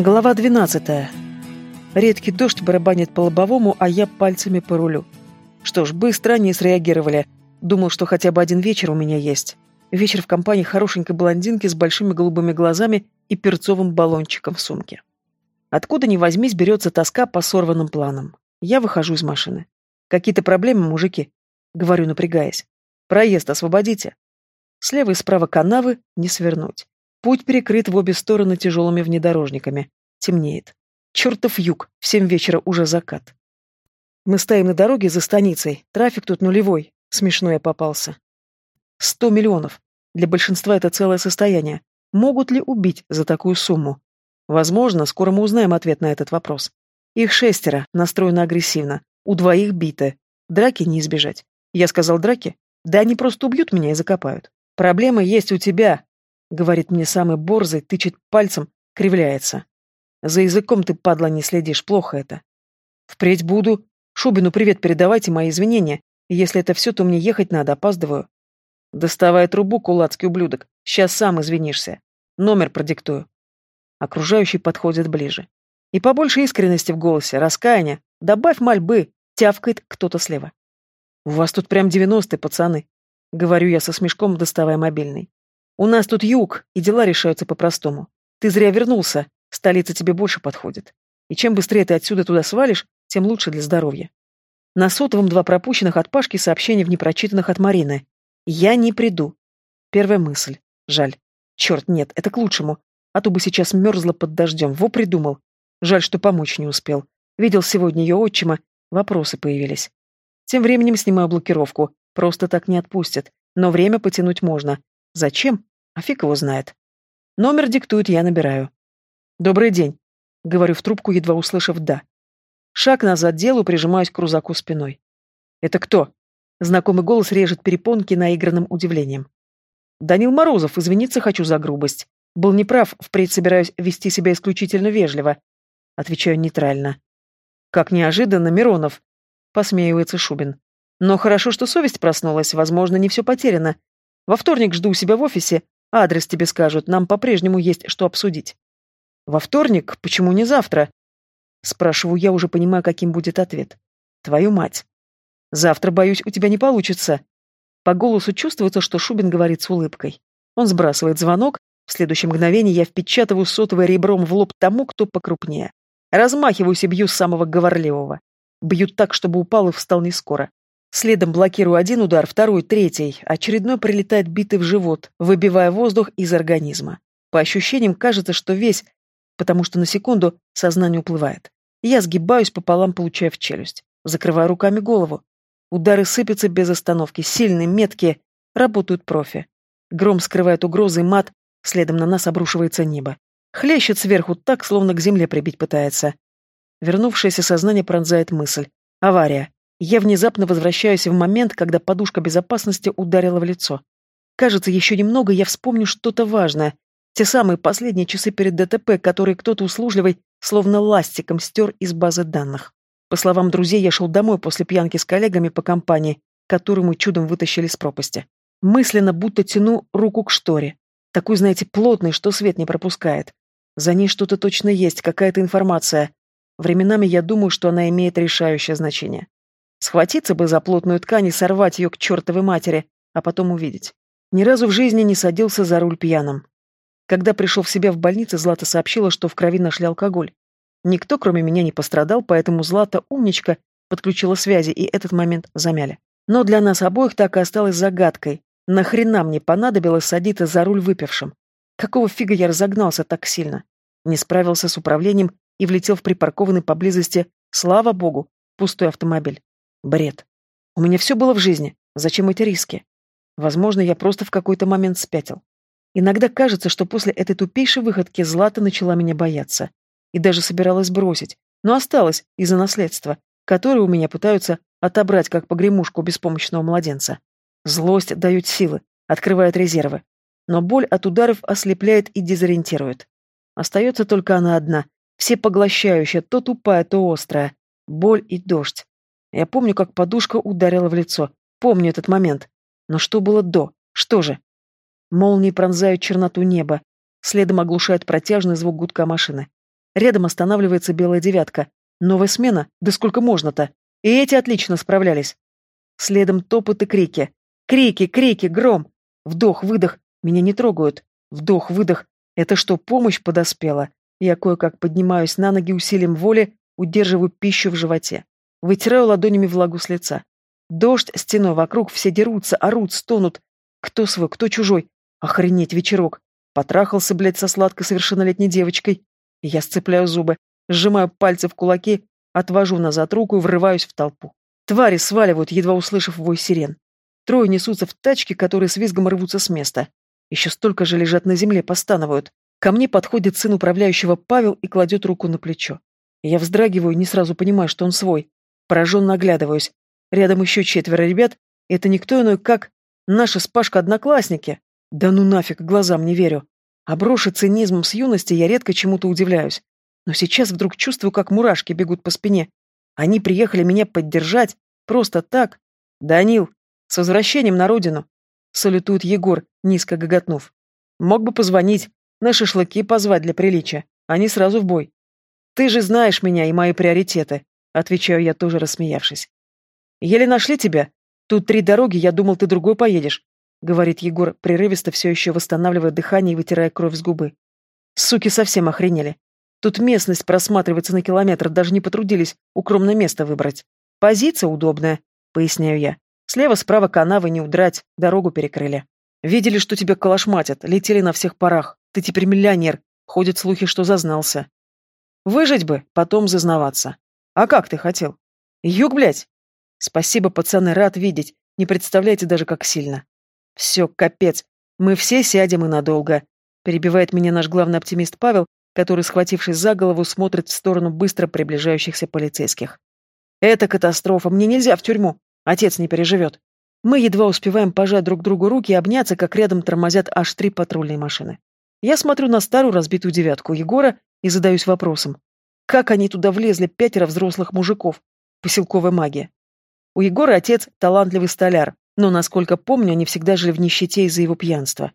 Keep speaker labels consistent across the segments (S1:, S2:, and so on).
S1: Глава 12. Редкий дождь барабанит по лобовому, а я пальцами по рулю. Что ж, быстро они среагировали. Думал, что хотя бы один вечер у меня есть. Вечер в компании хорошенькой блондинки с большими голубыми глазами и перцовым баллончиком в сумке. Откуда ни возьмись, берется тоска по сорванным планам. Я выхожу из машины. «Какие-то проблемы, мужики?» Говорю, напрягаясь. «Проезд освободите». Слева и справа канавы не свернуть. Путь перекрыт в обе стороны тяжелыми внедорожниками. Темнеет. Чертов юг, в семь вечера уже закат. Мы стоим на дороге за станицей. Трафик тут нулевой. Смешно я попался. Сто миллионов. Для большинства это целое состояние. Могут ли убить за такую сумму? Возможно, скоро мы узнаем ответ на этот вопрос. Их шестеро, настроено агрессивно. У двоих биты. Драки не избежать. Я сказал драки? Да они просто убьют меня и закопают. Проблемы есть у тебя, Говорит мне самый борзый, тычет пальцем, кривляется. За языком ты, падла, не следишь, плохо это. Впредь буду. Шубину привет передавайте, мои извинения. Если это все, то мне ехать надо, опаздываю. Доставай трубу, кулацкий ублюдок. Сейчас сам извинишься. Номер продиктую. Окружающий подходит ближе. И побольше искренности в голосе, раскаяния. Добавь мольбы, тявкает кто-то слева. У вас тут прям девяностые, пацаны. Говорю я со смешком, доставая мобильный. У нас тут юг, и дела решаются по-простому. Ты зря вернулся, столица тебе больше подходит. И чем быстрее ты отсюда туда свалишь, тем лучше для здоровья. На сотовом два пропущенных от Пашки сообщения в непрочитанных от Марины. Я не приду. Первая мысль. Жаль. Черт, нет, это к лучшему. А то бы сейчас мерзла под дождем. Во придумал. Жаль, что помочь не успел. Видел сегодня ее отчима. Вопросы появились. Тем временем снимаю блокировку. Просто так не отпустят. Но время потянуть можно. Зачем? А фиг его знает. Номер диктует, я набираю. «Добрый день», — говорю в трубку, едва услышав «да». Шаг назад делаю, прижимаюсь к рузаку спиной. «Это кто?» Знакомый голос режет перепонки наигранным удивлением. «Данил Морозов, извиниться хочу за грубость. Был неправ, впредь собираюсь вести себя исключительно вежливо». Отвечаю нейтрально. «Как неожиданно, Миронов!» — посмеивается Шубин. «Но хорошо, что совесть проснулась, возможно, не все потеряно. Во вторник жду у себя в офисе, Адрес тебе скажут, нам по-прежнему есть что обсудить. Во вторник? Почему не завтра? Спрашиваю я, уже понимая, каким будет ответ. Твою мать. Завтра, боюсь, у тебя не получится. По голосу чувствуется, что Шубин говорит с улыбкой. Он сбрасывает звонок, в следующее мгновение я впечатываю сотовое ребром в лоб тому, кто покрупнее. Размахиваюсь и бью самого говорливого. Бью так, чтобы упал и встал не скоро. Следом блокирую один удар, второй, третий. Очередной прилетает битый в живот, выбивая воздух из организма. По ощущениям кажется, что весь, потому что на секунду сознание уплывает. Я сгибаюсь пополам, получая в челюсть. Закрываю руками голову. Удары сыпятся без остановки, сильные, меткие. Работают профи. Гром скрывает угрозы, мат. Следом на нас обрушивается небо. Хлещет сверху так, словно к земле прибить пытается. Вернувшееся сознание пронзает мысль. Авария. Я внезапно возвращаюсь в момент, когда подушка безопасности ударила в лицо. Кажется, еще немного, я вспомню что-то важное. Те самые последние часы перед ДТП, которые кто-то услужливый, словно ластиком, стер из базы данных. По словам друзей, я шел домой после пьянки с коллегами по компании, которую мы чудом вытащили с пропасти. Мысленно будто тяну руку к шторе. Такой, знаете, плотный, что свет не пропускает. За ней что-то точно есть, какая-то информация. Временами я думаю, что она имеет решающее значение. Схватиться бы за плотную ткань и сорвать ее к чертовой матери, а потом увидеть. Ни разу в жизни не садился за руль пьяным. Когда пришел в себя в больнице, Злата сообщила, что в крови нашли алкоголь. Никто, кроме меня, не пострадал, поэтому Злата, умничка, подключила связи, и этот момент замяли. Но для нас обоих так и осталось загадкой. Нахрена мне понадобилось садиться за руль выпившим? Какого фига я разогнался так сильно? Не справился с управлением и влетел в припаркованный поблизости, слава богу, пустой автомобиль. Бред. У меня все было в жизни. Зачем эти риски? Возможно, я просто в какой-то момент спятил. Иногда кажется, что после этой тупейшей выходки Злата начала меня бояться. И даже собиралась бросить. Но осталась из-за наследства, которое у меня пытаются отобрать как погремушку беспомощного младенца. Злость дает силы, открывает резервы. Но боль от ударов ослепляет и дезориентирует. Остается только она одна, всепоглощающая, то тупая, то острая. Боль и дождь. Я помню, как подушка ударила в лицо. Помню этот момент. Но что было до? Что же? Молнии пронзают черноту неба. Следом оглушает протяжный звук гудка машины. Рядом останавливается белая девятка. Новая смена? Да сколько можно-то? И эти отлично справлялись. Следом топот и крики. Крики, крики, гром. Вдох-выдох. Меня не трогают. Вдох-выдох. Это что, помощь подоспела? Я кое-как поднимаюсь на ноги усилием воли, удерживаю пищу в животе. Вытираю ладонями влагу с лица. Дождь, стеной вокруг, все дерутся, орут, стонут. Кто свой, кто чужой? Охренеть вечерок. Потрахался, блядь, со сладкой совершеннолетней девочкой. Я сцепляю зубы, сжимаю пальцы в кулаки, отвожу назад руку и врываюсь в толпу. Твари сваливают, едва услышав вой сирен. Трое несутся в тачке, которые с визгом рвутся с места. Еще столько же лежат на земле, постанывают. Ко мне подходит сын управляющего Павел и кладет руку на плечо. Я вздрагиваю, не сразу понимаю, что он свой. Пораженно оглядываюсь. Рядом еще четверо ребят. Это никто иной, как наши с Пашкой одноклассники. Да ну нафиг, глазам не верю. Оброши цинизмом с юности я редко чему-то удивляюсь. Но сейчас вдруг чувствую, как мурашки бегут по спине. Они приехали меня поддержать. Просто так. Данил, с возвращением на родину. Салютует Егор, низко гоготнув. Мог бы позвонить, на шашлыки позвать для приличия. Они сразу в бой. Ты же знаешь меня и мои приоритеты, отвечаю я тоже рассмеявшись. Еле нашли тебя. Тут три дороги, я думал, ты другой поедешь. — говорит Егор, прерывисто все еще восстанавливая дыхание и вытирая кровь с губы. «Суки совсем охренели. Тут местность просматривается на километр, даже не потрудились укромное место выбрать. Позиция удобная», — поясняю я. «Слева-справа канавы не удрать, дорогу перекрыли. Видели, что тебя калашматят, летели на всех парах. Ты теперь миллионер. Ходят слухи, что зазнался. Выжить бы, потом зазнаваться. А как ты хотел? Юг, блядь? Спасибо, пацаны, рад видеть. Не представляете даже, как сильно. Все, капец. Мы все сядем и надолго. Перебивает меня наш главный оптимист Павел, который, схватившись за голову, смотрит в сторону быстро приближающихся полицейских. Это катастрофа. Мне нельзя в тюрьму. Отец не переживет. Мы едва успеваем пожать друг другу руки и обняться, как рядом тормозят аж три патрульные машины. Я смотрю на старую разбитую девятку Егора и задаюсь вопросом. Как они туда влезли, пятеро взрослых мужиков? Поселковая магия. У Егора отец талантливый столяр, но, насколько помню, они всегда жили в нищете из-за его пьянства.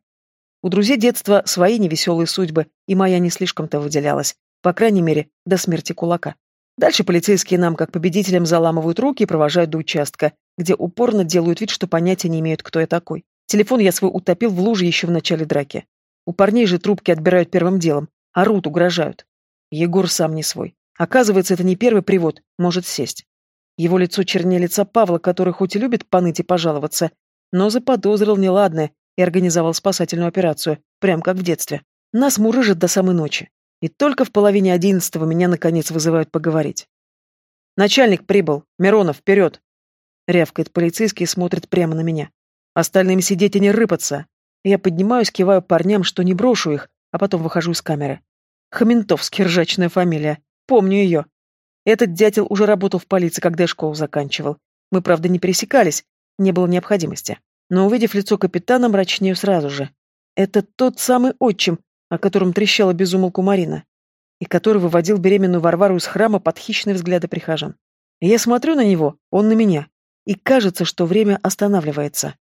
S1: У друзей детства свои невеселые судьбы, и моя не слишком-то выделялась, по крайней мере, до смерти кулака. Дальше полицейские нам, как победителям, заламывают руки и провожают до участка, где упорно делают вид, что понятия не имеют, кто я такой. Телефон я свой утопил в луже еще в начале драки. У парней же трубки отбирают первым делом, орут, угрожают. Егор сам не свой. Оказывается, это не первый привод, может сесть. Его лицо чернее лица Павла, который хоть и любит поныть и пожаловаться, но заподозрил неладное и организовал спасательную операцию, прям как в детстве. Нас мурыжит до самой ночи. И только в половине одиннадцатого меня, наконец, вызывают поговорить. «Начальник прибыл. Миронов, вперед!» Рявкает полицейский и смотрит прямо на меня. «Остальным сидеть и не рыпаться!» Я поднимаюсь, киваю парням, что не брошу их, а потом выхожу из камеры. Хаментовский, ржачная фамилия. Помню ее. Этот дятел уже работал в полиции, когда я школу заканчивал. Мы, правда, не пересекались, не было необходимости. Но, увидев лицо капитана, мрачнею сразу же. Это тот самый отчим, о котором трещала безумолку Марина, и который выводил беременную Варвару из храма под хищные взгляды прихожан. я смотрю на него, он на меня, и кажется, что время останавливается.